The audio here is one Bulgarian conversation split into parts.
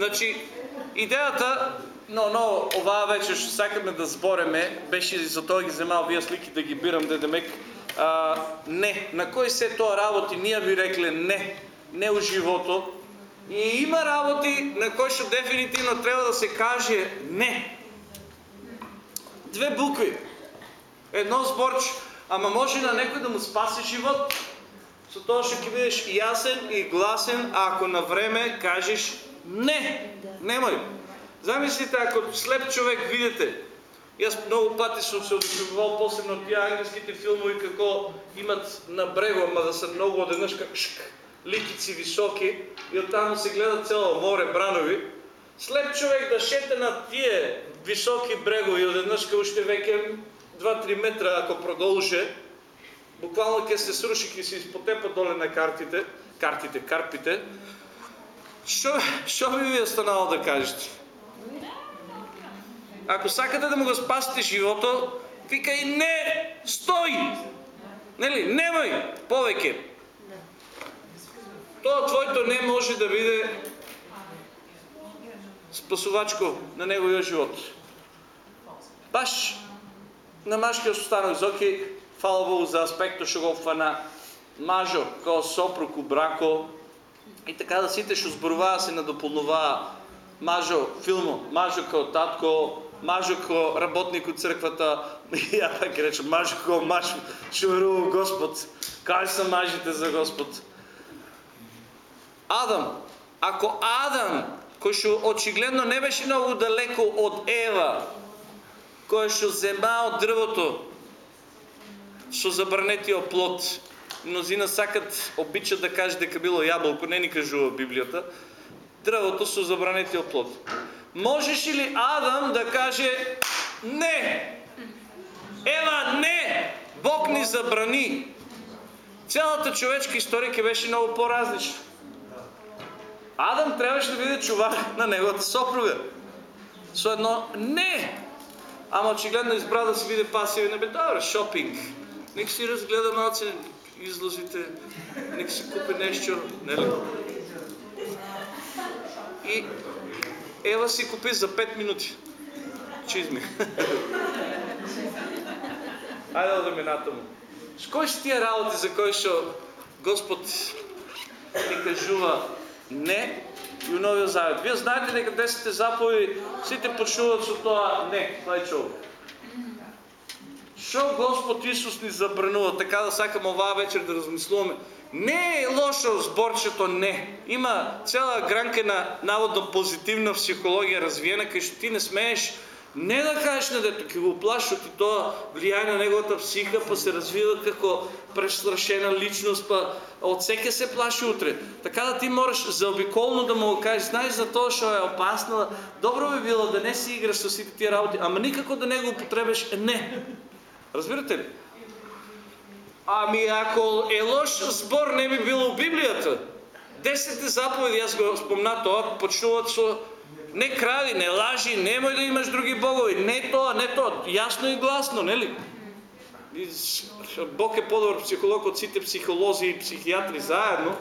Значи, идеята, но, но оваа вечер што сакаме да збореме, беше за тоа ги земал вие слики да ги бирам, да а, не, на кој се тоа работи, ние би рекле не, не у живото. И има работи на кои што дефинитивно треба да се каже не. Две букви. Едно зборче, ама може на некој да му спаси живот, со тоа што ќе бидеш јасен и гласен, ако на време кажеш не. Немој. Замислите ако слеп човек видите, Јас многу пати сум се одушевувал посебно тие англиските филмови како имат на брего, ама да се многу одеднаш како шк, ликици високи и оттаму се гледа цело море бранови. Слеп човек да шете на тие високи брегови кај уште веќе 2-3 метра ако продолже, буквално ќе се сруши, ќе се изпотепа доле на картите, картите, карпите. Што, што би ви останало да кажете? Ако сакате да му го спасите живото, викай не, стой! Нели, немој повеќе. Тоа твоето не може да биде спасувачко на неговиот живот. Баш на машкиот останок зоки, фала Богу за аспекто што го фана мажо као сопруг брако и така да сите што зборуваа се надополнуваа мажо филмо, мажо као татко, мажо ко работник од црквата, ја пак речем, мажо ко маш шуверува Господ. Кај са мажите за Господ? Адам. Ако Адам, кој што очигледно не беше многу далеко од Ева, кој што зема од дрвото со забранетиот плод, мнозина сакат, обичат да кажат дека било јаболко, не ни кажува Библијата, дрвото со забранетиот плод. Можеше ли Адам да каже не? Ева, не! Бог ни забрани. Цялата човечка история ќе беше много по-различна. Адам трябваше да биде чувар на неговата сопруга. Со едно не! Ама очигледно избра да си биде пасивен. Бе, добре, шопинг. Нека си разгледа малце излазите, нека си купи нещо, нели? И Ева си купи за 5 минути. Чизми. Айде да мината му. С кои са тия работи, за кои што Господ ни кажува не и у Новия Завет? Вие знаете дека 10 заповеди сите почнуваат со тоа не, това е човек. Што Господ Исус ни забранува, така да сакам оваа вечер да размислуваме. Не е лошо зборчето не. Има цяла гранка на наводно позитивна психологија развиена, кај што ти не смееш не да кажеш на дето, ќе го плаши и тоа влијае на неговата психа, па се развива како престрашена личност, па од секе се плаши утре. Така да ти мораш заобиколно да му го кажеш, знаеш за тоа што е опасно, добро би било да не си играш со сите тие работи, ама никако да не го употребеш не. Разбирате ли? Ами ако е лош збор не би било Библията. Десетте заповеди, аз го спомна тоа, почнуват со не кради, не лажи, немoj да имаш други богови, не тоа, не тоа, ясно и гласно, нели? Бог е по-добър психолог от сите психолози и психиатри заедно.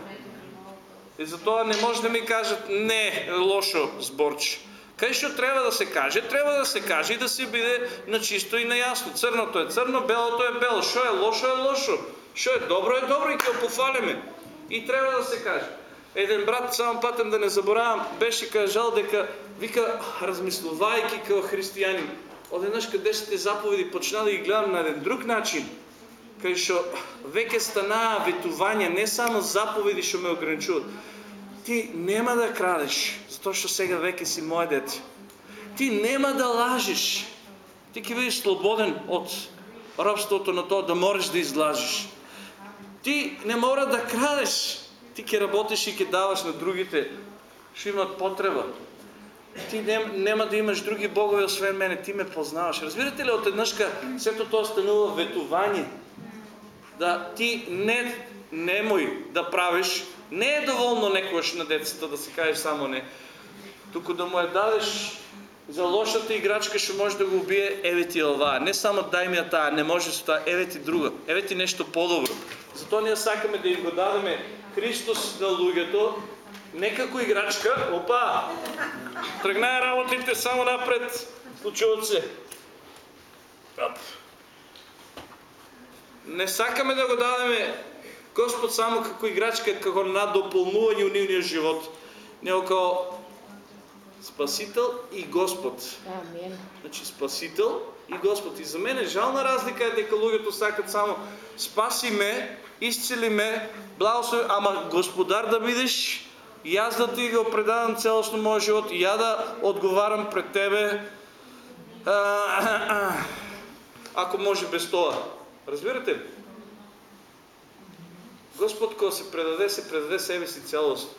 И затова не може да ми кажат не лошо зборче. Кај што треба да се каже, треба да се каже и да се биде на чисто и на ясно. Црното е црно, белото е бело. Што е лошо е лошо. Што е добро е добро и ќе пофалиме. И треба да се каже. Еден брат, само патем да не заборавам, беше кажал дека, вика, размислувајки како христијанин, одеднаш каде сте заповеди почна да ги гледам на еден друг начин, кај што веќе станаа не само заповеди што ме ограничуваат, ти нема да крадеш, затоа што сега веќе си моје дете. Ти нема да лажеш. Ти ќе бидеш слободен од робството на тоа да можеш да излажеш. Ти не мора да крадеш. Ти ќе работиш и ќе даваш на другите што имат потреба. Ти нем, нема да имаш други богови освен мене, ти ме познаваш. Разбирате ли, от еднъжка сето тоа станува ветување. Да ти не немој да правиш не е доволно некојаш на децата да се каже само не. Туку да му ја дадеш за лошата играчка што може да го убие, еве ти ова. Не само дај ми ја таа, не може со таа, еве ти друга. Еве ти нешто подобро. Затоа ние сакаме да им го дадеме Христос на луѓето, не како играчка, опа, Тръгнае работите само напред, случват се. Не сакаме да го дадеме Господ само како играчка, како надополнување у нивниот живот, него како Спасител и Господ. Амин. Значи Спасител и Господ. И за мен е жална разлика е дека луѓето сакат само спаси ме, исцели ме, благослови, ама Господар да бидеш, и аз да ти го предадам цялостно моят живот, и я да отговарам пред тебе, а, а, а, ако може без това. Разбирате ли? Господ, кога се предаде, се предаде себе си цялостно.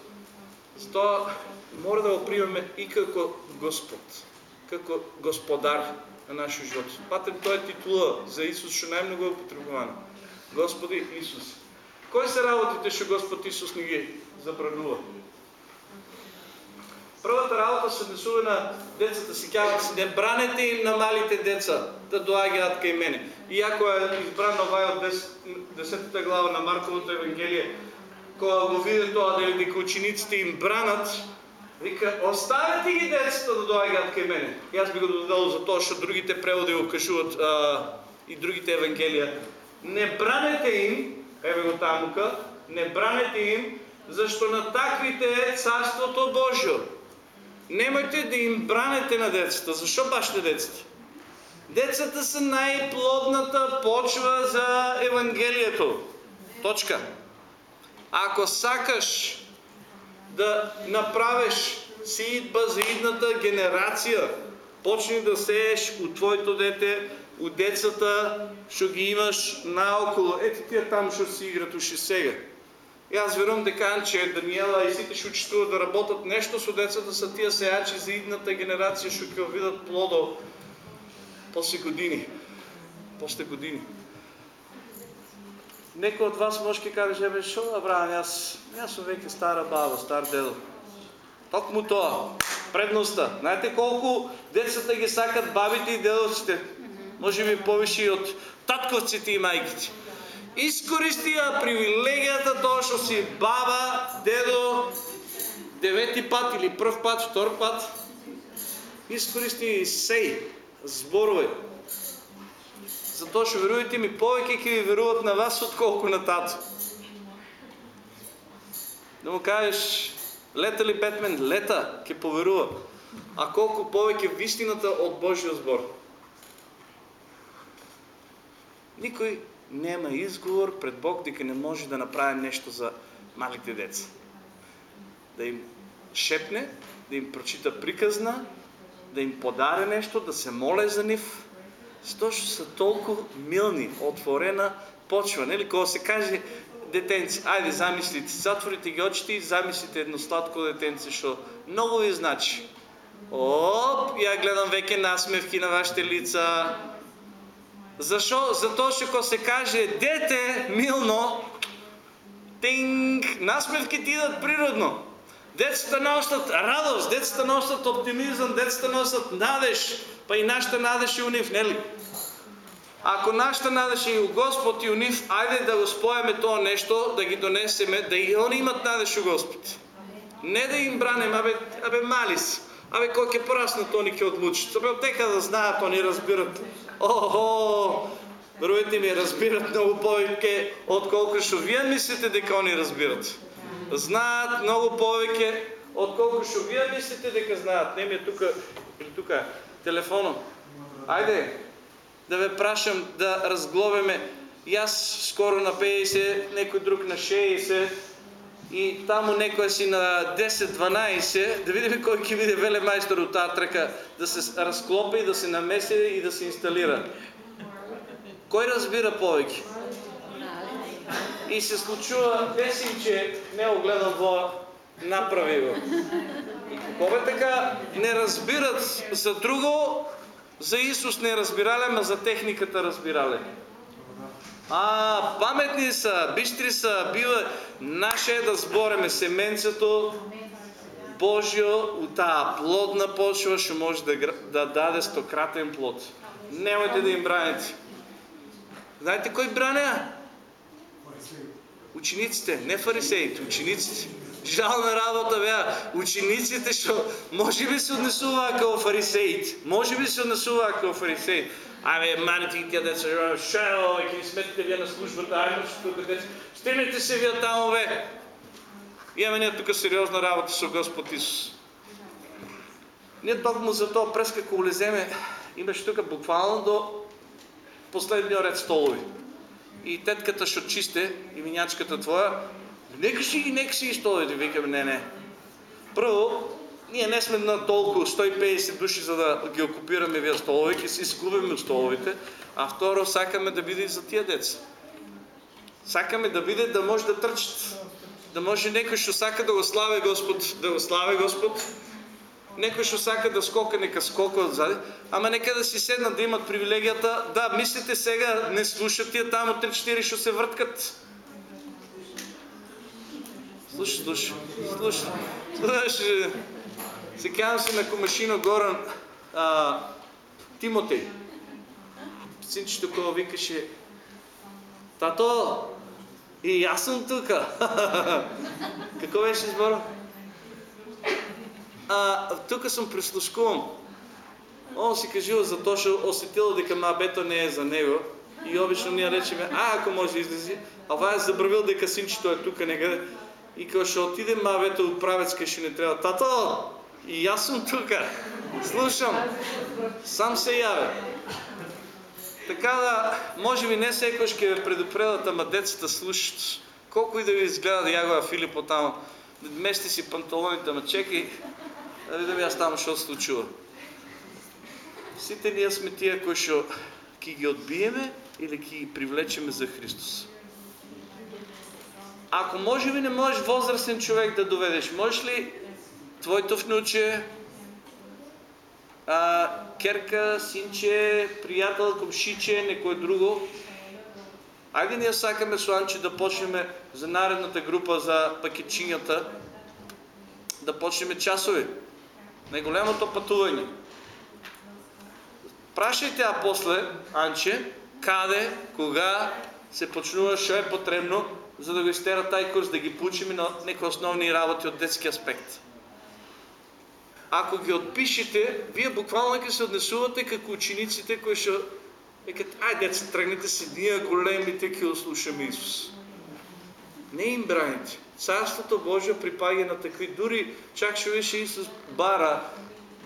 Затоа мора да го приемаме и како Господ, како Господар на нашия живот. Патем, той е титула за Исус, што най-много е употребувана. Господи Исус. Кои се работите, што Господ Исус ни ги забранува? Првата работа се однесува на децата си, казва си, не бранете им на малите деца да доаѓаат кај мене. Иако е избран овај од 10 глава на Марковото Евангелие, кога го види тоа дека учениците им бранат, вика, оставете ги децата да доаѓаат кај мене. Аз би го додал за тоа што другите преводи го кажуваат и другите евангелија. Не бранете им, еве го тамука, не бранете им, зашто на таквите е Царството Божјо. Немојте да им бранете на децата. Защо баш на децата? Децата са най-плодната почва за Евангелието. Точка. Ако сакаш да направиш сеидба за идната генерация, почни да сееш от твоето дете, от децата, що ги имаш наоколо. Ето тия там, що си играт уши сега. И аз верувам дека че Даниела и сите ще учествуват да работят нещо с децата са тия сеячи за идната генерация, ще видят плодо после години. После години. Некој от вас може ке каже, бе, шо правам, аз, аз съм веќе стара баба, стар дедо. Токму тоа, предноста. Знаете колко децата ги сакат бабите и дедовците? Може би повише от татковците и майките. Искористи ја привилегијата тоа што си баба, дедо, девети пат или прв пат, втор пат. Искористи сей, зборове, Затоа што верувате ми, повеќе ќе ви веруват на вас отколку на тато. Да му кажеш, лета ли Бетмен? Лета, ќе поверува. А колку повеќе вистината од Божиот збор. Никој нема изговор пред Бог дека не може да направи нещо за малите деца. Да им шепне, да им прочита приказна, да им подаре нещо, да се моле за нив, što са толкова милни, отворена почва. Нели? Кога се каже детенци, айде замислите, затворите ги очите и замислите едно сладко детенце, що много ви значи. Оп, я гледам веќе насмевки на вашите лица. Защо? Зато, що кога се каже дете, милно, тинг, насмевките идат природно. Децата носят радост, децата носят оптимизъм, децата носят надеж, па и нашата надеж е унив, нели? Ако нашата надеж е у Господ и унив, айде да го споеме това нещо, да ги донесеме, да и они имат надеж у Господ. Не да им бранем, абе, абе мали си. Абе, кой ќе порасна, то ни ќе отлучи. Абе, отека да знаят, они разбират. Охо, веруйте ми, разбират много повече, отколко што вие мислите дека они разбират. Знаят много повече, отколко што вие мислите дека знаят. Не ми е тука, или тука, телефоном. Айде, да ви прашам да разглобиме. Аз скоро на 50, некой друг на 60 и тамо некој си на 10-12, да видим кой ќе биде велемайстор от тази тръка, да се разклопи, да се намеси и да се инсталира. Кой разбира повече? И се случува че не огледам во направи го. И така не разбират за друго, за Исус не разбирале, ма за техниката разбирале. А, паметни са, бистри са, бива, наше е да сбореме семенцето Божио от тая плодна почва ще може да, да даде стократен плод. Немайте да им браните. Знаете кой браня? Учениците, не фарисеите, учениците. Жална работа беа. Учениците што може би се однесуваа како фарисеите. Може би се однесуваа како фарисеите. Абе, маните ги тия деца, шао, ќе ни сметите вие на службата, ајде тука деца. Стигнете се вие таму, бе. Имаме ние тука сериозна работа со Господ Исус. Ние токму за тоа през како улеземе, имаше тука буквално до последниот ред столови. И тетката што чисте, и минячката твоја, нека си, нека си столовите, викаме, не, не. Прво, ние не сме на толкова 150 души, за да ги окупираме вие столове, ќе се изгубиме столовите, а второ, сакаме да биде за тия деца. Сакаме да биде да може да трчат. Да може некој што сака да го славе Господ, да го славе Господ, некој што сака да скока, нека скока отзади, ама нека да си седнат да имат привилегията, да, мислите сега, не слушат тия там от 3-4 што се върткат. Слушай, слушай, слушай, слушай. Секавам се на Комашино Горан а, Тимотей. Синчето кога викаше Тато, и аз съм тука. Какво беше сбора? А, тука съм прислушкувам. Он си кажил за то, що осетил дека мабето не е за него. И обично ние речеме, а ако може излези, а това е забравил дека синчето е тука некъде. И като ще отиде мабето от правецка, ще не трябва. Тато, и аз съм тука. Слушам. Сам се явя. Така да, може би не всеки ще ви предупредят, ама децата слушат. Колко и да ви изгледа Ягова Филипо там, мести си панталоните, ама чекай, да видим аз там, що се случва. Сите ние сме тия, кои ще ки ги отбиеме или ки ги привлечеме за Христос. Ако може би не можеш възрастен човек да доведеш, можеш ли твоето внуче, а, керка, синче, приятел, комшиче, некое друго. Айде ние сакаме Сланче да почнем за наредната група за пакетчинята, да почнем часови. Най-голямото пътување. Прашайте а после, Анче, каде, кога се почнува, што е потребно, за да го изтера тај курс, да ги получиме на некои основни работи от детски аспект ако ги отпишете, вие буквално ќе се однесувате како учениците кои што викат, ајде деца, тръгнете си ние големите ќе ослушаме Исус. Не им браните. Царството Божие припаѓа на такви. Дури чак што више Исус бара,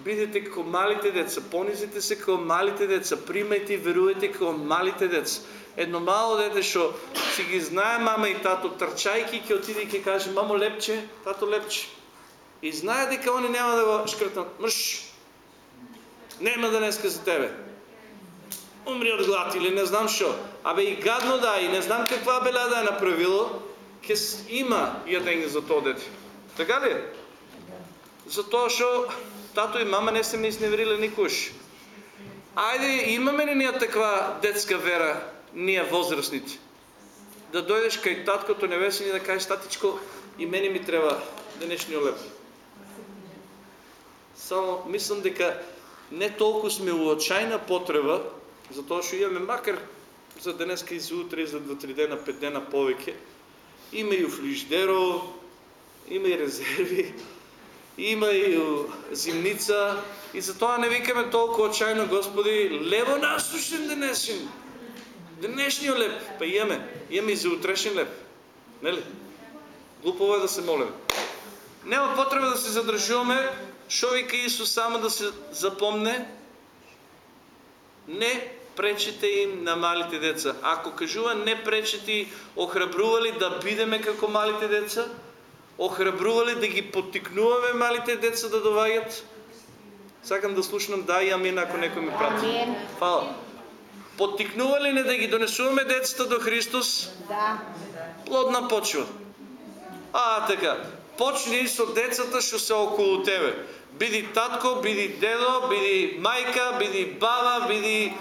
бидете како малите деца, понизите се како малите деца, примајте и верувате како малите деца. Едно мало дете што си ги знае мама и тато, трчајки ќе отиде и ќе каже, мамо лепче, тато лепче. И знае дека они няма да го шкртнат. Мрш! Нема да днеска за тебе. Умри от глад или не знам що. Абе и гадно да, и не знам каква беля да е направило, ке има ядење за то дете. Така ли? Затоа што тато и мама не се ми изневерили никош. Айде, имаме ли ние таква детска вера, ние възрастните? Да дойдеш кај таткото небесен и да кажеш, татичко, и мене ми трябва денешния леп. Само мислам дека не толкова сме у отчајна потреба, затоа што имаме макар за денеска и за утре, за два-три дена, пет дена повеќе, има и флиждеро, има и резерви, има и зимница, и затоа не викаме толкова отчајно, Господи, лево насушен денешен, денешниот леп, па имаме, имаме и за утрешен леп, нели? Глупово е да се молиме. Нема потреба да се задржуваме Що вика Исус само да се запомне? Не пречите им на малите деца. Ако кажува не пречете, охрабрували да бидеме како малите деца, охрабрували да ги потикнуваме малите деца да доваѓат, сакам да слушнам да и амин ако некој ме прати. Фала. Потикнували не да ги донесуваме децата до Христос? Да. Плодна почва. А, така. Почни со децата што се околу тебе. Биди татко, биди дедо, биди мајка, биди баба, биди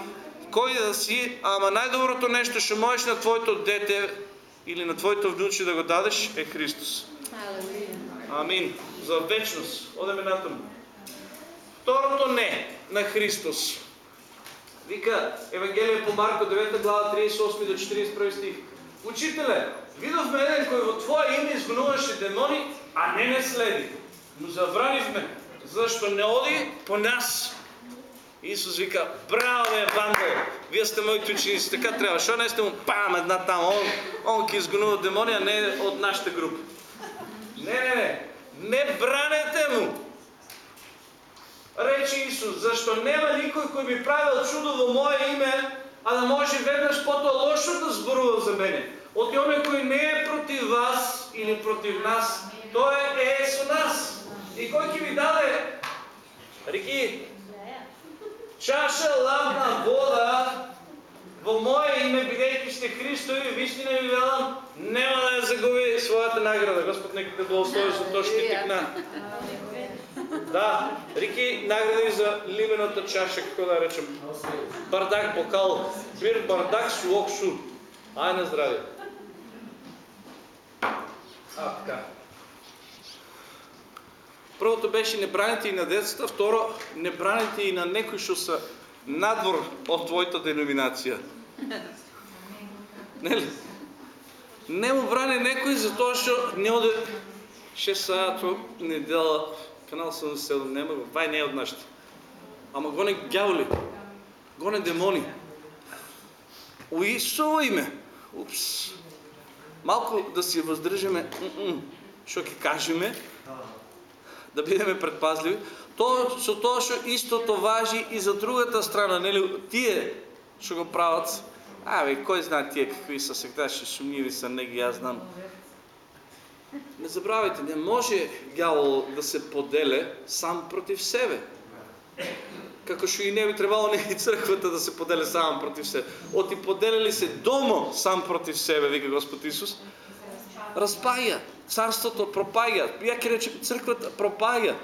кој да си, ама најдоброто нешто што можеш на твоето дете или на твоето внуче да го дадеш е Христос. Амин. За вечност. Одеме натаму. Второто не на Христос. Вика Евангелие по Марко 9 глава 38 до 41 стих. Учителе, видовме еден кој во Твое име изгонуваше демони а не не следи. Но забранихме, защото не оди по нас. Исус вика, браво бе, Вандал, вие сте моите ученици, така трябва. Що не сте му пам една там, он, он ки изгонува демони, а не от нашата група. Не, не, не, не бранете му. Рече Исус, защо няма никой, кой би правил чудо во Мое име, а да може веднъж по-то лошо да зборува за мене. От оне кой не е против вас или против нас, той е с нас. И кой ки ви даде? Рики, чаша ладна вода во Мое име, бидейки сте Христови, вистина ви велам, нема да я загуби своята награда. Господ нека те благослови за то ще ти текна. Да, Рики, награди за ливената чаша, какво да речем. Бардак, бокал, бир, бардак, слог, шу. Ай на здраве. А, така. Първото беше не браните и на децата, второ не браните и на некои, що са надвор от твоята деноминация. Не ли? Не му бране некои за това, що не оде 6 сато недела канал 77 нема, това не е от нашите. Ама гоне гяволи, гоне демони. У Исово име. Упс. Малко да си въздържаме, що ке кажеме, да бидеме предпазливи. То, со тоа што истото важи и за другата страна, нели? Тие што го прават, абе, кој знае тие какви са сега, ще сумниви са, не ги аз знам. Не забравяйте, не може дявол да се поделя сам против себе. Како што и не би требало не и црквата да се поделя сам против себе. Оти поделяли се дома сам против себе, вика Господ Исус, разпая. Царството пропага. Я ке речем, църквата пропага.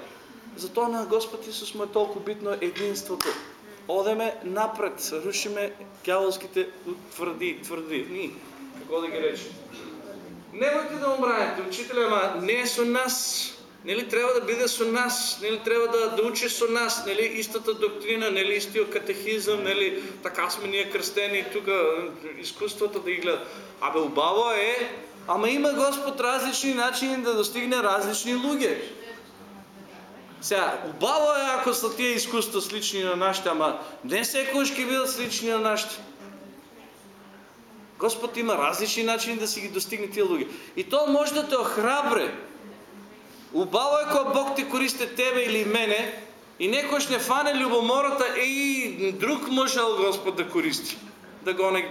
Затоа на Господ Исус му е толкова битно единството. Одеме напред, рушиме дяволските твърди, твърди. Ни, какво да ги речем? Немойте да умраете, учителя, ама не е со нас. Нели трябва да биде со нас, нели трябва да, да учи со нас, нели истата доктрина, нели истиот катехизъм, нели така сме ние кръстени тук, изкуствата да ги гледат. Абе, убаво е, ама има Господ различни начини да достигне различни луѓе. Сега, убаво е ако са тия изкуства слични на нашите, ама не секој ще бидат слични на нашите. Господ има различни начини да си ги достигне тия луѓе. И то може да те охрабре. Убаво е кога Бог те користи тебе или мене и некој ще фане любомората и друг можел Господ да користи. Да го не.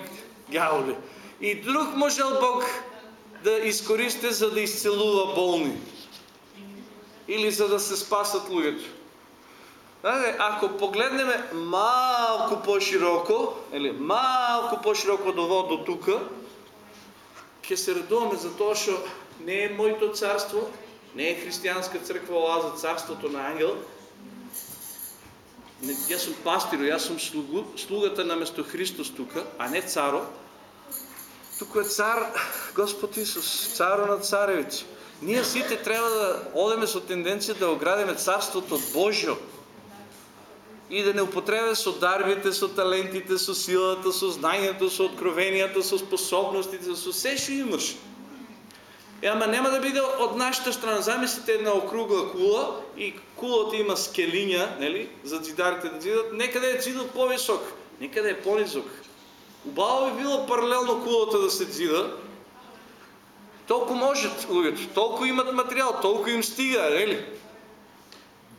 И друг можел Бог да изкористи, за да изцелува болни. Или за да се спасат луѓето. Ако погледнем малко по-широко, или малко по-широко от ово до тука, ќе се радуваме за тоа што не е моето царство, не е християнска църква оаза, царството на ангел. Јас сум пастир, јас сум слугу, слугата на место Христос тука, а не царо. Тука е цар Господ Исус, царо на царевици. Ние сите трябва да одеме со тенденция да оградиме царството Божјо и да не употребя со дарбите, со талентите, со силата, со знанието, со откровенията, со способностите, со все што имаш. Е, ама няма да биде от нашата страна. Замислите една округла кула и кулата има скелиня, нели, за дзидарите да дзидат. Нека да е дзидат по-висок, нека да е по-низок. Убаво би било паралелно кулата да се дзида. Толкова можат луѓето, толкова имат материал, толкова им стига, нели?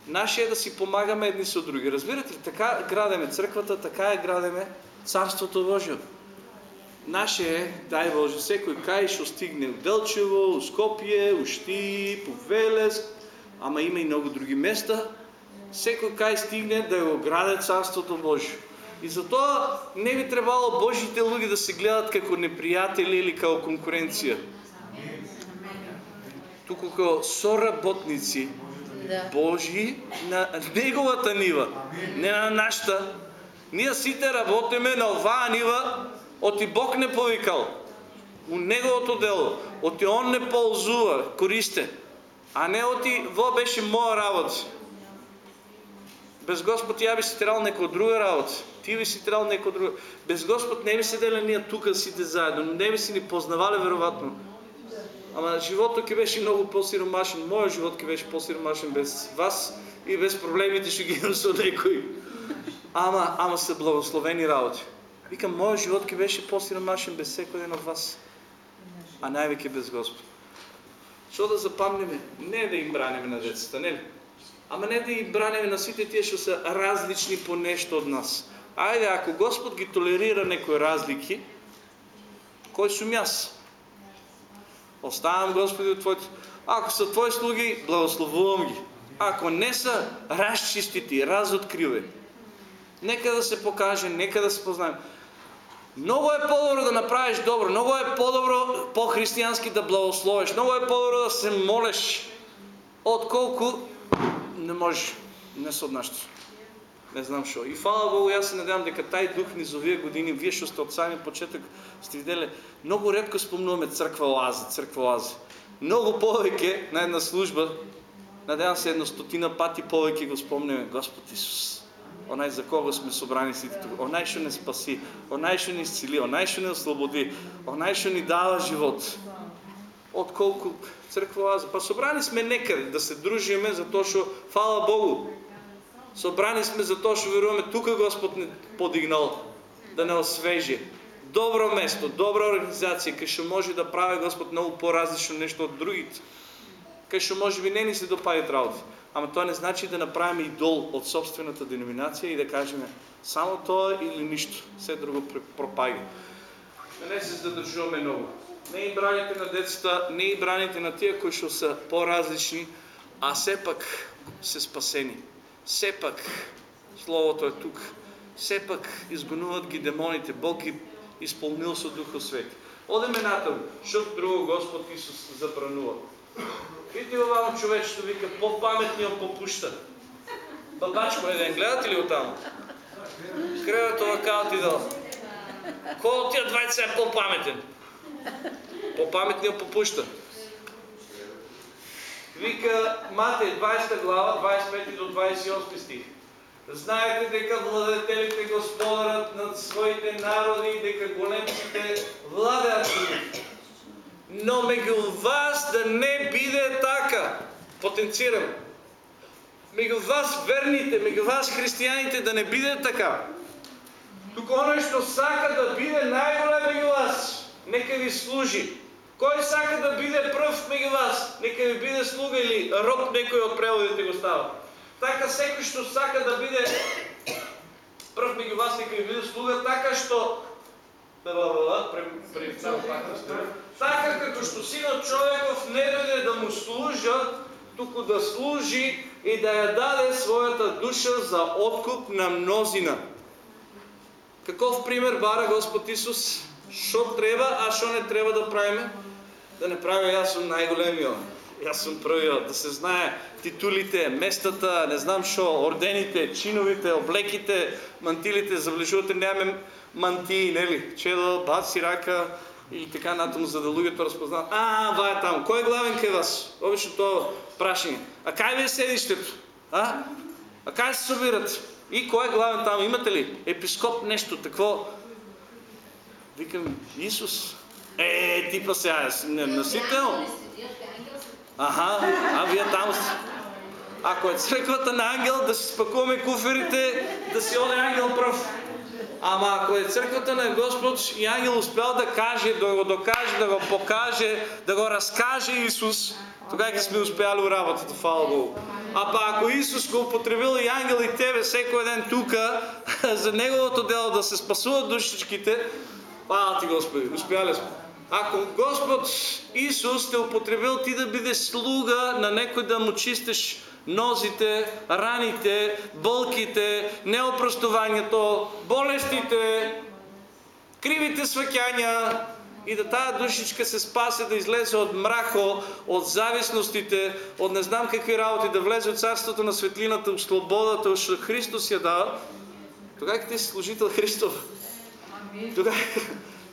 Наше е да си помагаме едни с други. Разбирате ли? Така градеме църквата, така е градеме Царството Божие. Наше е, дай Боже, всекой кай ще стигне в Делчево, в Скопие, в Шти, по Велес, ама има и много други места. Всекой кай стигне да го граде Царството Божие. И затова не би трябвало Божите луги да се гледат како неприятели или като конкуренция. Тук като соработници да. Божи на неговата нива, не на нашата. Ние сите работиме на оваа нива, оти Бог не повикал. У неговото дело. Оти Он не ползува, користе. А не оти, во беше моя работа. Без Господ ја би си трябвал некоя друга работа. Ти би си трябвал некоя друга. Без Господ не би седели ние тука сите заедно. Не би си ни познавали вероятно. Ама животът ке беше много по-сиромашен, моят живот ке беше по-сиромашен без вас и без проблемите ще ги имам со некои. Ама, ама са благословени работи. Викам, моят живот ке беше по-сиромашен без всеки един от вас. А най-веки без Господ. Що да запомниме? Не да им браниме на децата, не ли? Ама не да им браниме на сите тия, що са различни по нещо от нас. Айде, ако Господ ги толерира некои разлики, кой сум аз? Оставам, Господи, от Твоите... Ако са Твои слуги, благословувам ги. Ако не са, разчисти ти, разоткривай. Нека да се покаже, нека да се познаем. Много е по-добро да направиш добро, много е по-добро, по-християнски да благословиш, много е по-добро да се молиш, отколко не можеш, не се отнащаш. Не знам що. И хвала Богу, аз се надявам дека тай дух ни за овие години, вие што сте от сами почеток, сте видели, много редко спомнуваме църква лази, църква лази. Много повеќе на една служба, надявам се едно стотина пати повеќе го спомняме Господ Исус. Онай за кого сме собрани сите тук. Онай што не спаси, онай што ни исцели, онай што ни ослободи, онай што ни дава живот. Отколку църква лази. Па собрани сме некъде да се дружиме, затоа што, фала Богу, Собрани сме за то, што веруваме тука Господ не подигнал да не освежи. Добро место, добра организация, кај што може да прави Господ много по-различно нещо от другите. Кај што може би не ни се допадат работи. Ама това не значи да направим идол от собствената деноминация и да кажем само това или нищо. Все друго пропага. Не се задържуваме много. Не и браните на децата, не и браните на тия, кои што са по-различни, а все пак се спасени все пак Словото е тук. Все пак изгонуват ги демоните. Бог ги изпълнил со Духа Свети. Одеме натам, защото друго Господ Исус забранува. Видите овамо човечето вика, по-паметния попуща. Бабачко ден, гледате ли оттам? Кревето лакал ти дал. Кой от тия двайца е по-паметен? По-паметния попуща. Вика Матей 20 глава, 25 до 28 стих. Знаете дека владетелите господарат над своите народи и дека големците владеат Но меѓу вас да не биде така. Потенцирам. Меѓу вас верните, меѓу вас християните да не биде така. Тук оно што сака да биде најголем меѓу вас, нека ви служи. Кой сака да биде пръв меѓу вас, нека ви биде слуга или роб, некој от преводите го става. Така секој што сака да биде пръв меѓу вас, нека ви биде слуга, така што така како што синот човеков не дојде да му служа, туку да служи и да ја даде својата душа за откуп на мнозина. Каков пример бара Господ Исус? Што треба, а што не треба да правиме? Да не правя аз съм най-големия, аз съм първия, да се знае титулите, местата, не знам шо, ордените, чиновите, облеките, мантилите, заближувате нямаме мантии, нели? Чедо, бат си рака и така натам, за да луѓето разпознават. А, ва е там. Кой е главен кај вас? Обично то прашение. А кай ви е седището? А? А кай се събират? И кой е главен там? Имате ли? Епископ нещо, такво? Викам, Исус. Е, типа сега, не носител. Аха, а вие там. Ако е църквата на ангел, да си спакуваме куферите, да си оде ангел пръв. Ама ако е църквата на Господ и ангел успял да каже, да го докаже, да го покаже, да го разкаже Исус, тогава сме успяли работата, фала Богу. А па ако Исус го употребил и ангел и тебе, всеки ден тука, за неговото дело да се спасуват душичките, фала ти Господи, успяли сме. Ако Господ Исус те употребил ти да бидеш слуга на некой да му чистиш нозите, раните, болките, неопростованието, болестите, кривите свъкяния и да тая душичка се спасе да излезе от мрахо, от зависностите, от не знам какви работи, да влезе от царството на светлината, от свободата, от Христос я дава, тогава ти си служител Христов. Тогава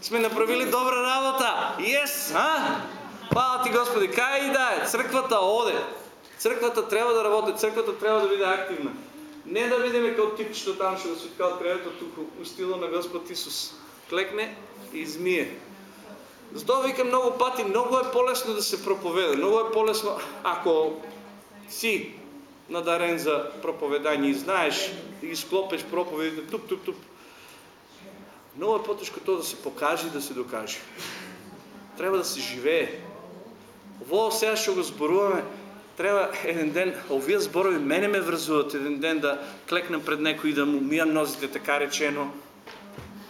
сме направили добра работа. Yes, а? Хвала ти Господи. Кай и да е. Църквата оде. Църквата трябва да работи. Църквата трябва да биде активна. Не да видиме като типчето там ще го светка от кревето тук у стила на Господ Исус. Клекне и измие. Затова викам много пъти, много е по-лесно да се проповеда. Много е по-лесно, ако си надарен за проповедание и знаеш да ги склопеш проповедите туп, туп, туп. Много е по-тежко то да се покаже и да се докаже. Трябва да се живее. Ово сега ще го сборуваме. Трябва един ден, овие зборови мене ме връзуват, един ден да клекнем пред някой и да му мия нозите, така речено,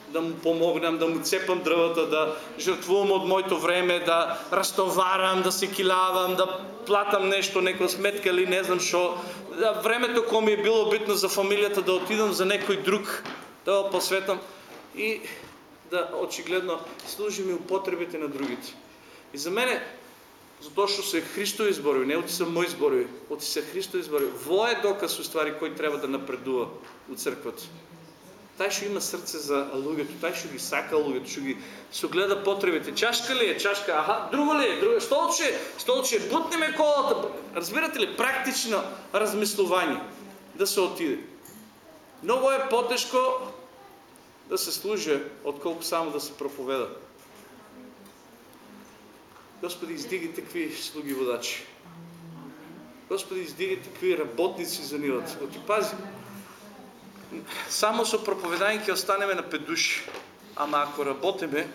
да му помогнам, да му цепам дръвата, да жертвувам от моето време, да разтоварам, да се килавам, да платам нещо, някаква сметка или не знам що. Да, времето, кое ми е било битно за фамилията, да отидам за някой друг, да го посветам и да очигледно служим и употребите на другите. И за мене, затоа што се Христо изборил, не оти са мои изборил, оти се Христо изборил. Во е доказ у ствари кој трябва да напредува у црквата. Тај што има срце за луѓето, тај што ги сака луѓето, што ги се гледа потребите. Чашка ли е? Чашка, аха, друго ли е? Друго, столче, столче, бутни ме колата. Разбирате ли? Практично размислување да се отиде. Много е потешко да се служи, отколко само да се проповеда. Господи, издиги такви слуги водачи. Господи, издиги такви работници за нивата. Оти пази, само со проповедање ќе останеме на пет души. Ама ако работиме,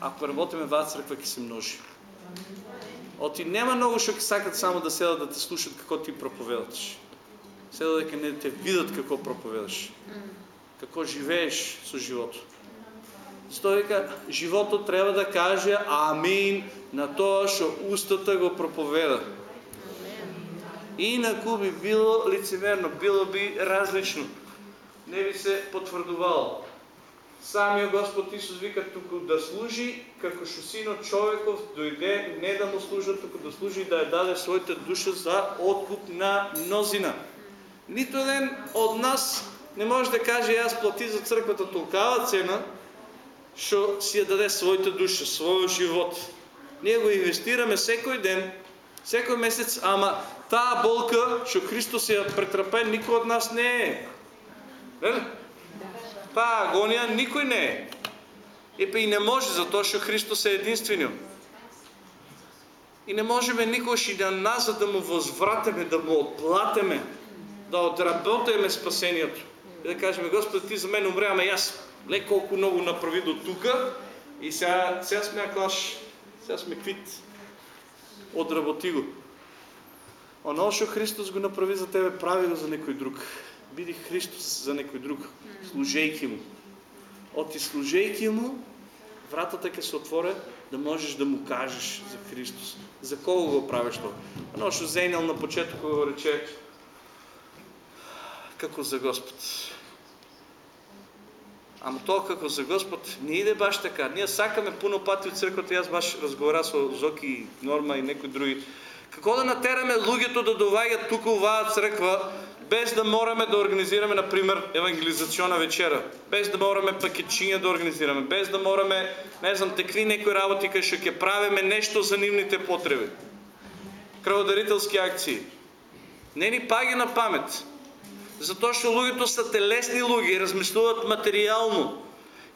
ако работиме ваа црква ќе се множи. Оти нема многу што ќе сакат само да седат да те слушат како ти проповедаш. Седат дека не те видат како проповедаш. Како живееш со живото. Затоа дека живото треба да каже амин на тоа што устата го проповеда. Инаку би било лицемерно, било би различно не би се потврдувало. Самиот Господ Исус вика туку да служи, како што синот човеков дојде не да му служи, туку да служи да ја даде својата душа за откуп на мнозина. Нито еден од нас не може да каже јас плати за црквата толкава цена, што си ја даде својата душа, својот живот. Ние го инвестираме секој ден, секој месец, ама таа болка што Христос ја претрпе, никој од нас не е. Нели? Таа агонија никој не е. И не може, затоа што Христос е единствениот. И не можеме никош и да назад да му возвратиме, да му отплатиме, да отработиме спасението. И да кажеме, Господи, ти за мен умре, ама јас ле колко много направи до тука и сега, сега сме аклаш, сега сме квит. Отработи го. Оно, што Христос го направи за тебе, прави го за некој друг биди Христос за некој друг, служејки му. Оти служејки му, вратата ќе се отворе да можеш да му кажеш за Христос. За кого го правиш тоа? Оно што Зенел на почеток го рече како за Господ. Ама тоа како за Господ не иде баш така. Ние сакаме пуно пати од црквата, јас баш разговара со Зоки, Норма и некои други. Како да натераме луѓето да доваѓат тука оваа црква без да мораме да организираме, например, евангелизационна вечера, без да мораме пакетчиња да организираме, без да мораме, не знам, текви некои работи кај што ќе правиме нешто за нивните потреби. Крводарителски акции. Не ни паѓа на памет. Затоа што луѓето са телесни луѓе, размислуваат материјално.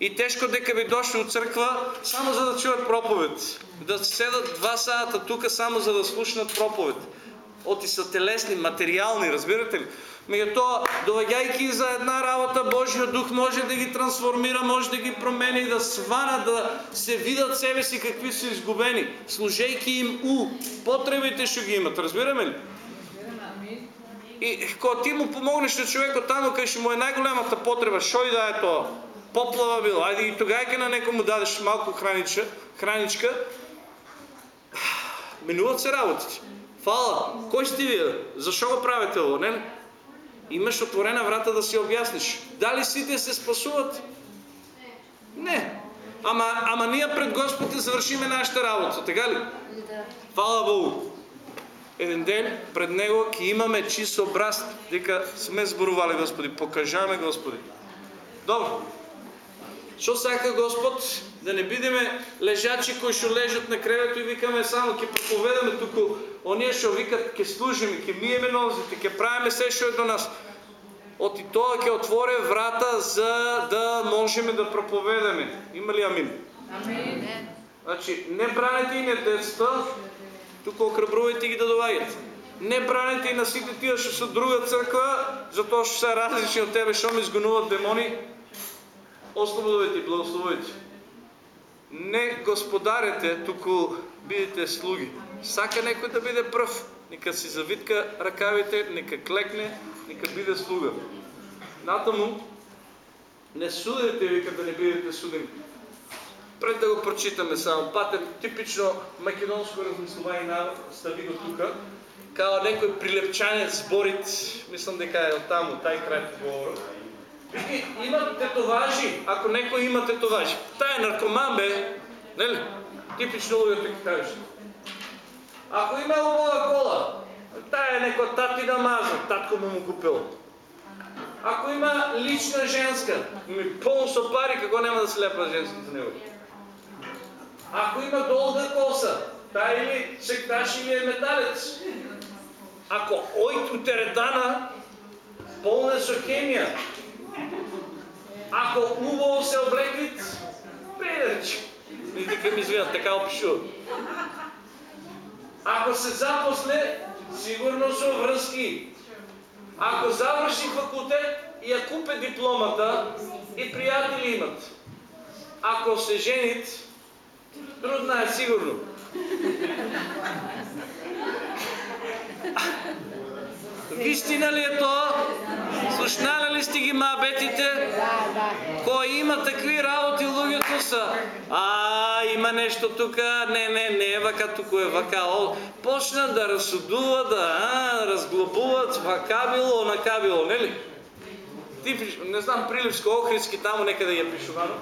И тешко дека би дошли од црква само за да чуат проповед. Да седат два сата тука само за да слушнат проповед оти са телесни, материални, разбирате ли? Меѓутоа, доваѓајќи за една работа, Божиот дух може да ги трансформира, може да ги промени, да сванат, да се видат себе си какви са изгубени, служейки им у потребите што ги имат. Разбираме ли? И кога ти му помогнеш на човекот тамо кај што му е најголемата потреба, што и да е тоа? Поплава било, ајде и тогајка на некому дадеш малку храничка, храничка, минуват се работите. Фала, кой сте вие? Защо го правите ovo? Не? Имаш отворена врата да си обясниш. Дали сите се спасуват? Не. Ама, ама ние пред Господ завършиме нашата работа, така ли? Да. Фала Богу. Един ден пред Него ки имаме чист образ, дека сме зборували Господи. Покажаме Господи. Добре. Що сака Господ? Да не бидеме лежачи кои што лежат на кревето и викаме само ќе проповедаме туку оние што викат ќе служиме, ќе миеме нозите, ќе правиме се што е до нас. Оти тоа ќе отворе врата за да можеме да проповедаме. Има ли амин? Амин. Значи, не браните и не детства, тук охрабрувайте ги да долагат. Не браните и на сите тия, што са друга църква, затоа што са различни от тебе, ми изгонуват демони. Ослободувайте и благословуйте. Не господарете, туку бидете слуги. Сака некој да биде пръв, нека си завитка ръкавите, нека клекне, нека биде слуга. Натаму, не судете ви като не бидете судени. Пред да го прочитаме само, патер, типично македонско размислование на стави го тука, као некој прилепчанец зборит, мислам дека е оттаму, тај крај говор. Вики, има тетоважи, ако некој има тетоважи. Тај е наркоман бе, нели? Типично луѓето ќе кажеш. Ако има убава кола, тај е некој тати да маза, татко му му купил. Ако има лична женска, ми пълно со пари, какво няма да се лепа женски за него? Ако има долга коса, та или секташ или е металец. Ако ојто тередана, пълна со хемия. Ако убаво се облеклит, педерч. И така ми извинят, така опишу. Ако се запосле, сигурно со връзки. Ако завърши факултет и я купе дипломата и приятели имат. Ако се женит, трудна е сигурно. Вистина ли е то? Слушнали ли сте ги мабетите? Кой има такви работи, луѓето са? А, има нещо тук, не, не, не е вака, тук е вака. О, почна да разсудува, да а, разглобуват, вака било, онака било, нели? Ти, не знам, Приливско, Охридски, тамо некъде е пишувано.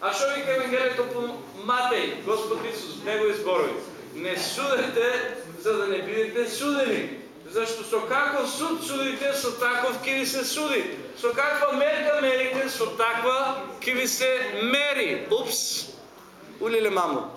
А що вика Евангелието по Матей, Господ Исус, Негови зборови? Не судете, за да не бидете судени. Защо со какъв суд судите, со такъв ки ви се суди. Со каква мерка мерите, со таква ки ви се мери. Упс! Улиле мамо.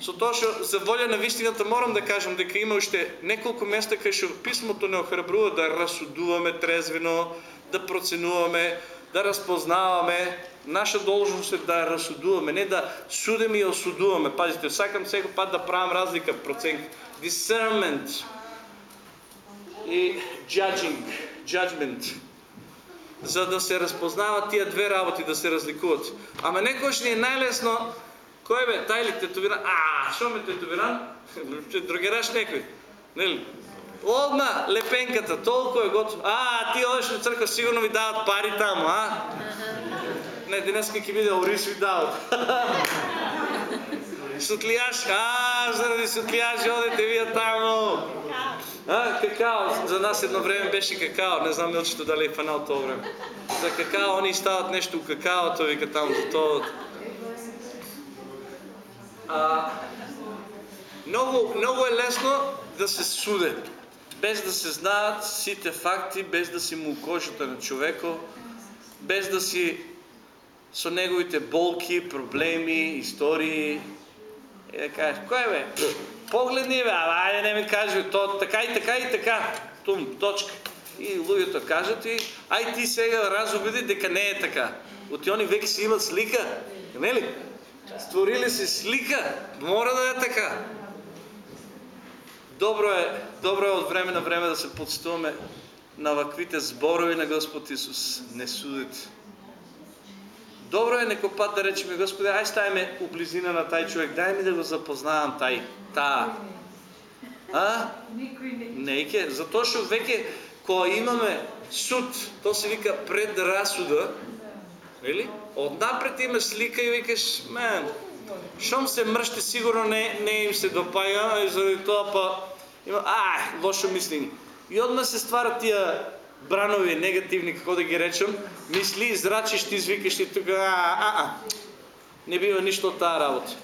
Со тоа што за воля на вистината морам да кажам дека има уште неколку места кај што писмото не охрабрува да разсудуваме трезвено, да проценуваме, да разпознаваме. Наша должност е да разсудуваме, не да судиме и осудуваме. Пазите, сакам секој пат да правам разлика, проценка. Discernment и judging, judgment. За да се разпознават тия две работи, да се разликуват. Ама некош ни е най-лесно, кой бе, тай ли тетовиран? А, що ме тетовиран? Другераш некой. Нели? Одма лепенката, толкова е готово. А, ти одеш на църква, сигурно ви дават пари там, а? Не, днес как видя, Орис ви дават. Сутлияш, а, заради сутлияш одете вие там. А, какао. За нас едно време беше какао. Не знам Милчето дали е фанал това време. За какао они стават нещо какаото, вика там за то. А, много, много е лесно да се суде. Без да се знаят сите факти, без да си му кожата на човека, без да си со неговите болки, проблеми, истории. И да кажеш, кой бе? Погледни бе, айде не ми кажи, то така и така и така. Тум, точка. И луѓето кажат и ај ти сега разобеди дека не е така. От они веки си имат слика, не ли? Створили си слика, мора да е така. Добро е, добро е от време на време да се подстуваме на ваквите зборови на Господ Исус. Не судите. Добро е некој пат да речеме, Господи, ај стави ме у близина на тај човек, дай ми да го запознавам тај, таа. А? Не ике, затоа што веќе кога имаме суд, то се вика предрасуда, нели? Однапред има слика и викаш, мен, шом се мршти, сигурно не, не им се допаѓа, и заради тоа па има, а, лошо мислени. И одма се стварат тия бранови, негативни, какво да ги речем, мисли, израчиш, ти извикаш и тук, а, а, а, не бива нищо от тази работа.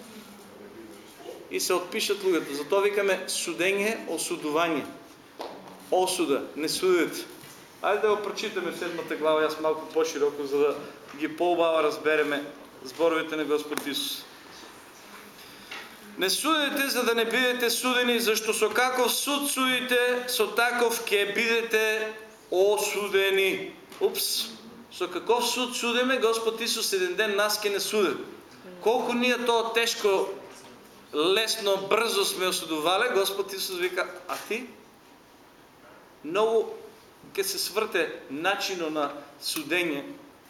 И се отпишат луѓето. Затоа викаме судење, осудување. Осуда, не судите. Айде да го прочитаме седмата глава, аз малко по-широко, за да ги по-убаво разбереме зборовите на Господ Исус. Не судите, за да не бидете судени, защо со каков суд судите, со таков ке бидете осудени. Упс! Со каков суд судиме, Господ Исус един ден нас ке не суде. колко ние то тежко, лесно, бързо сме осудовали, Господ Исус вика, а ти? Много ке се свърте начино на судение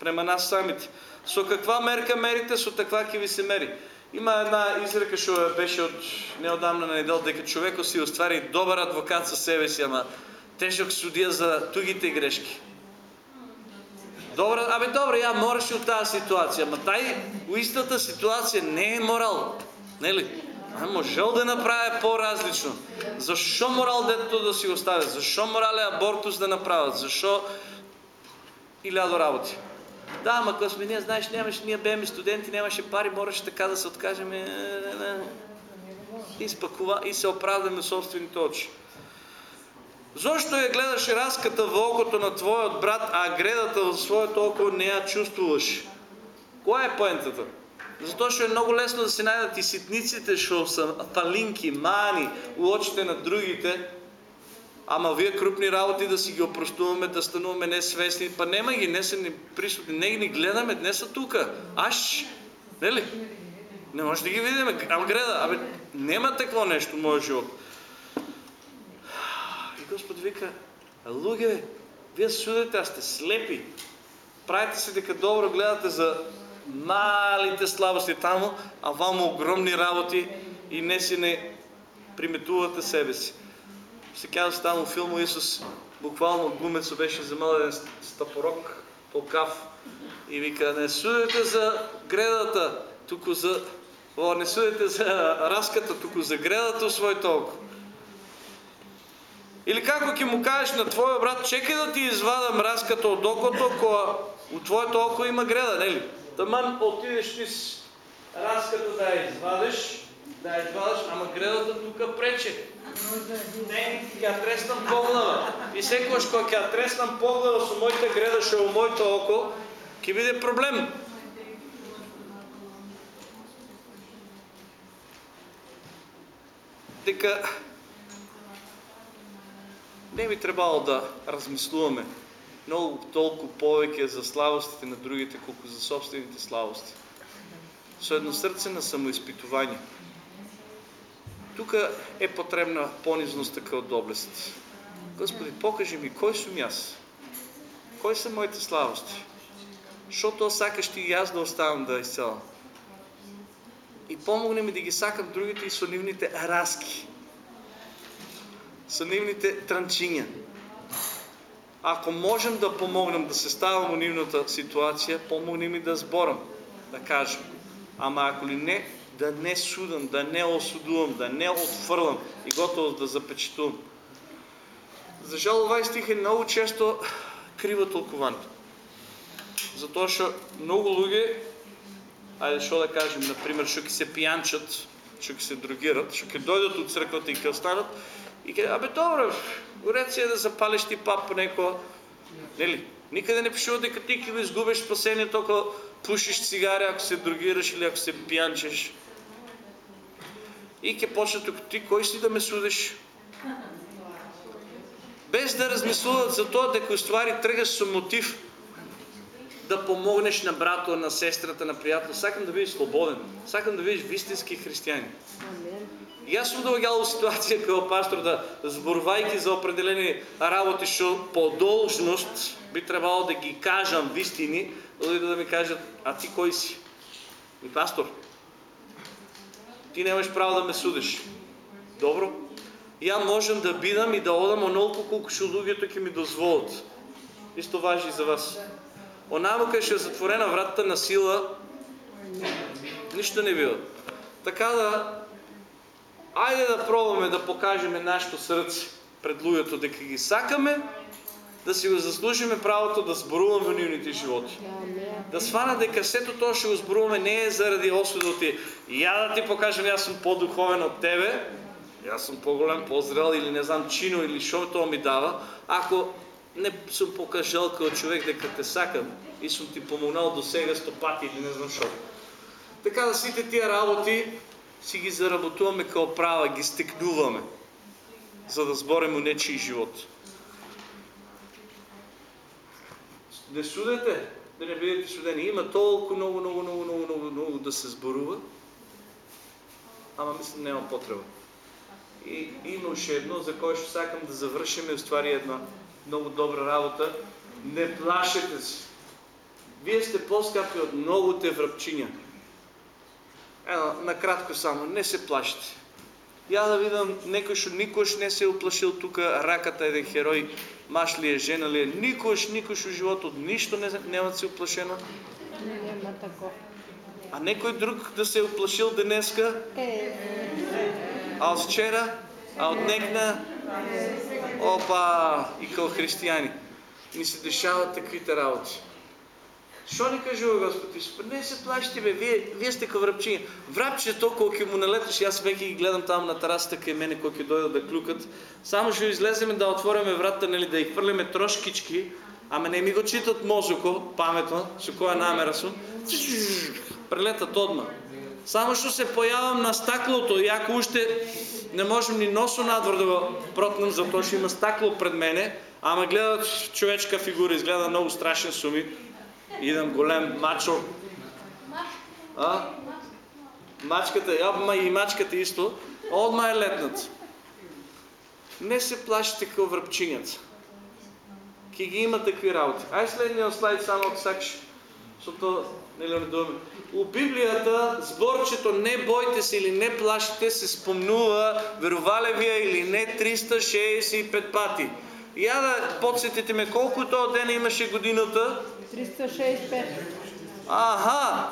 према нас самите. Со каква мерка мерите, со таква ке ви се мери. Има една изрека, що беше от неодамна на недел, дека човеко си оствари добър адвокат със себе си, ама тежък судия за тугите грешки. Добре, абе добре, я мораш от тази ситуация, ама тай истата ситуация не е морал. Не ли? А можел да направя по-различно. Защо морал детето да си оставят? Защо морален абортус да направят? Защо илядо работи? Да, ама ако сме ние, знаеш, нямаше, ние беме студенти, нямаше пари, можеше така да се откажем. Е, е, е. И, спакува, и се оправдаме собствените очи. Защо я гледаш разката в окото на твоят брат, а гредата в своето око не я чувствуваш? Коя е поентата? Затоа што е много лесно да се найдат и ситниците, што са фалинки, мани у очите на другите, ама вие крупни работи да си ги опростуваме, да стануваме несвестни, па нема ги, не са ни присутни, не ги гледаме, днес са тука. Аш, нели? Не може да ги видим, ама греда, абе, нема такова нещо моя живот. И Господ вика, луѓе, вие судите, а сте слепи. Правите се дека добро гледате за малите слабости там, а вам огромни работи и не си не приметувате себе си. Се казва там в филма Исус, буквално гумецо беше замълен стъпорок, толкав и вика, не судите за гредата, тук за... О, не судите за разката, тук за гредата своето око. Или како ќе му кажеш на твоя брат, чекай да ти извадам разката от окото, ако от твоето око има греда, нели? Таман отидеш ти с разката да я извадиш, да я извадиш, ама гредата тук прече. Не, ќе треснам поглава. И секојаш кога ќе треснам поглава со моите греда што е у моето око, ќе биде проблем. Дека не би требало да размислуваме много толкова повече за слабостите на другите, колко за собствените слабости. Со едно сърце на самоизпитувание. Тук е потребна понизност така от доблест. Господи, покажи ми, кой съм аз? Кой са моите слабости? Защото сакаш ти и аз да оставам да изцелам. И помогне ми да ги сакам другите и сонивните разки. Сонивните транчиня. Ако можем да помогнем да се ставам у нивната ситуация, помогни ми да сборам, да кажем. Ама ако ли не, да не судам, да не осудувам, да не отвърлям и готово да запечатувам. За жал, овај стих е много често криво толкован. Затоа што много луѓе, ајде што да кажем, например, што ќе се пиянчат, што ќе се другират, што ќе дојдат од црквата и ќе останат, и ќе, абе добро, уред си е да запалиш ти пап неко, нели? Никъде не пишува дека ти ќе изгубиш спасението, ако пушиш цигари, ако се другираш или ако се пиянчеш. И ќе почне тук ти, кой си да ме судиш? Без да размислуват за тоа дека ствари тръгаш со мотив да помогнеш на брато, на сестрата, на приятел. Сакам да видиш свободен. Сакам да видиш вистински християни. И аз съм долагал ситуация като пастор да, сборвайки за определени работи, що по должност би трябвало да ги кажам в истини, да да ми кажат, а ти кой си? И пастор, ти нямаш право да ме судиш. Добро? Я можем да бидам и да одам онолко колко ще луѓето ќе ми дозволят. Исто важи и за вас. Къде ще е затворена вратата на сила, нищо не бива. Така да Айде да пробваме да покажеме нашето сърце пред луѓето дека ги сакаме, да си го заслужиме правото да зборуваме во нивните животи. Да свана дека сето тоа што го зборуваме не е заради осудот ти. Ја да ти покажам јас сум подуховен од тебе, јас сум поголем, позрел или не знам чино или што тоа ми дава, ако не сум покажал како човек дека те сакам и сум ти помогнал до сега сто пати или не знам што. Така да сите тия работи си ги заработуваме като права, ги стекнуваме, за да сборим у нечий живот. Не судете, да не бидете чудени. Има толкова много, много, много, много, много, много да се сборува, ама мисля, няма потреба. И има още едно, за кое ще сакам да завършим и ствари една много добра работа. Не плашете се. Вие сте по-скъпи от многоте връбчиня. Ено, накратко само, не се плашите. Я да видам некој што никош не се оплашил тука, раката еден херой, маш ли е, жена ли е, никош, никош у животот, ништо не, нема се оплашено. Нема тако. А некој друг да се е оплашил денеска, Е, а от вчера, а от некна, опа, и као християни. Ни се дешават таквите работи. Що ни кажува Господ Исус? Не се плашите, бе, вие, вие сте като врабчиня. Врабче то, колко му налеташ, аз веки ги гледам там на терасата кај мене, колко дойдат да клюкат. Само ще излеземе да отвориме врата, нали, да их хвърляме трошкички, ама не ми го читат мозоко, паметно, со која намера сум. Прелетат одма. Само што се појавам на стаклото и ако уште не можем ни носо надвор да го протнем, затоа има стакло пред мене, ама гледат човечка фигура, изгледа много страшен суми. Идам голем мачо. А? Мачката, а, ма и мачката исто, одма е летнат. Не се плашите како връбчињаца. Ки ги има такви работи. Ај следниот слайд само ако сакаш. Защото, нели не думе. У Библијата зборчето не бојте се или не плашите се спомнува, верувале вие или не, 365 пати. Я да подсетите ме колко тоа дена имаше годината, 365. Аха!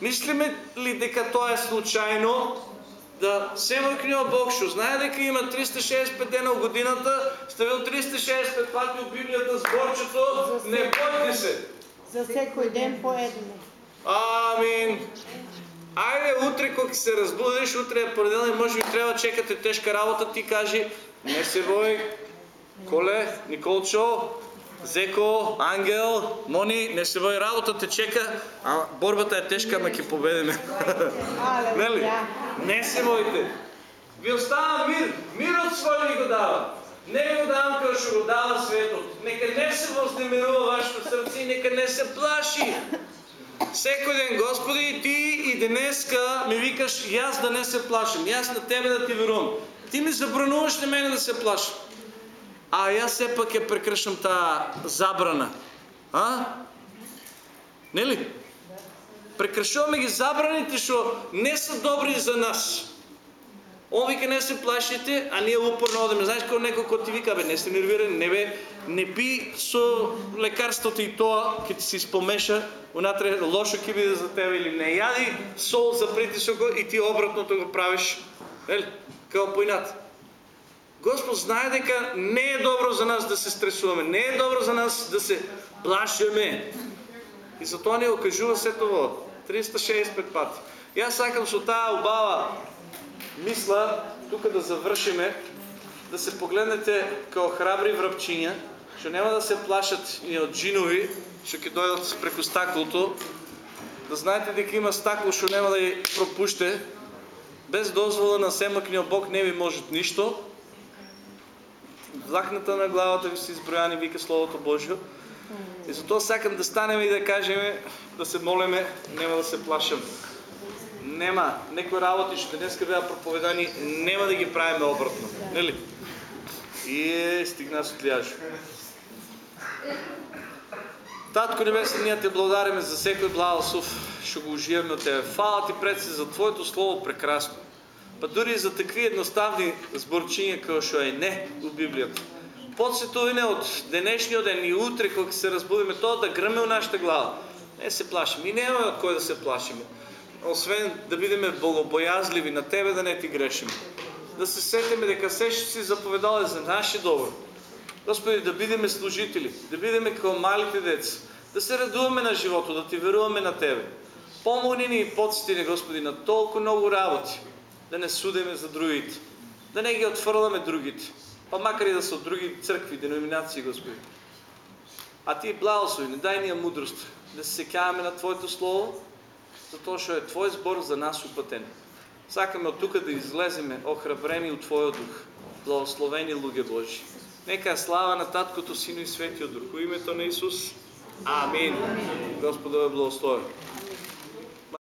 Мислиме ли дека тоа е случајно? Да Семојкниот Бог што знае дека има 365 дена во годината, ставил 365 пати у Библијата зборчето, не бојте се. За секој ден по едно. Амин. Ајде утре кога се разбудиш, утре е понеделник, може би треба чекате тешка работа, ти кажи, не се бој, Коле, Николчо, Зеко, Ангел, Мони, не се бој, работа те чека, а борбата е тешка, ама ќе победиме. Нели? Не се боите. Ви остава мир. Мирот свој ви го дава. Не го давам како што го дава светот. Нека не се вознемирува вашето срце и нека не се плаши. Секој ден, Господи, ти и денеска ми викаш, аз да не се плашам, аз на тебе да ти верувам. Ти ми забрануваш на мене да се плашам. А јас сепак ја прекршам таа забрана. А? Нели? Прекршуваме ги забраните, што не са добри за нас. Он вика не се плашите, а ние упорно одеме. Знаеш кога некој кој ти вика, бе, не сте нервирани, не бе, не пи со лекарството и тоа, ќе ти се испомеша, унатре лошо ќе биде за тебе или не јади сол за притисок и ти обратното го правиш. Нели? Као поинат. Господ знае дека не е добро за нас да се стресуваме, не е добро за нас да се плашиме. И затоа ни го кажува сето во 365 пати. И аз сакам со таа убава мисла, тука да завършиме, да се погледнете као храбри връбчиња, што нема да се плашат и од джинови, што ќе дојдат преку стаклото, да знаете дека има стакло што нема да ја пропуште, без дозвола на семакниот Бог не ви можат ништо, влакната на главата ви се изброяни, вика Словото Божие. И затоа сакам да станеме и да кажеме, да се молиме, нема да се плашам. Нема, некои работи што днеска беа проповедани, нема да ги правиме обратно. Нели? И стигна светлијаш. Татко Небесен, ние те благодариме за секој благослов што го уживаме од Тебе. Фала Ти пред се за Твоето Слово прекрасно. Па дури за такви едноставни зборчиња како што е не у Библијата. Подсетување од денешниот ден и утре кога се разбудиме тоа да грме у нашата глава. Не се плашиме и нема од кој да се плашиме. Освен да бидеме богобојазливи на Тебе да не Ти грешиме. Да се сетиме дека се што си заповедал е за наше добро. Господи, да бидеме служители, да бидеме како малите деца, да се радуваме на живото, да Ти веруваме на Тебе. Помогни ни и подсети Господи, на толку многу работи, да не судиме за другите, да не ги отфрляме другите, па макар и да се от други църкви, деноминации, Господи. А Ти благослови, не дай ни мудрост, да се секаваме на Твоето Слово, затоа што е Твој збор за нас упатен. Сакаме от тука да излеземе охрабрени от Твоя дух. Благословени луѓе Божи. Нека е слава на Таткото, Сино и Светиот Дух. У името на Исус. Амин. Господа да благослови.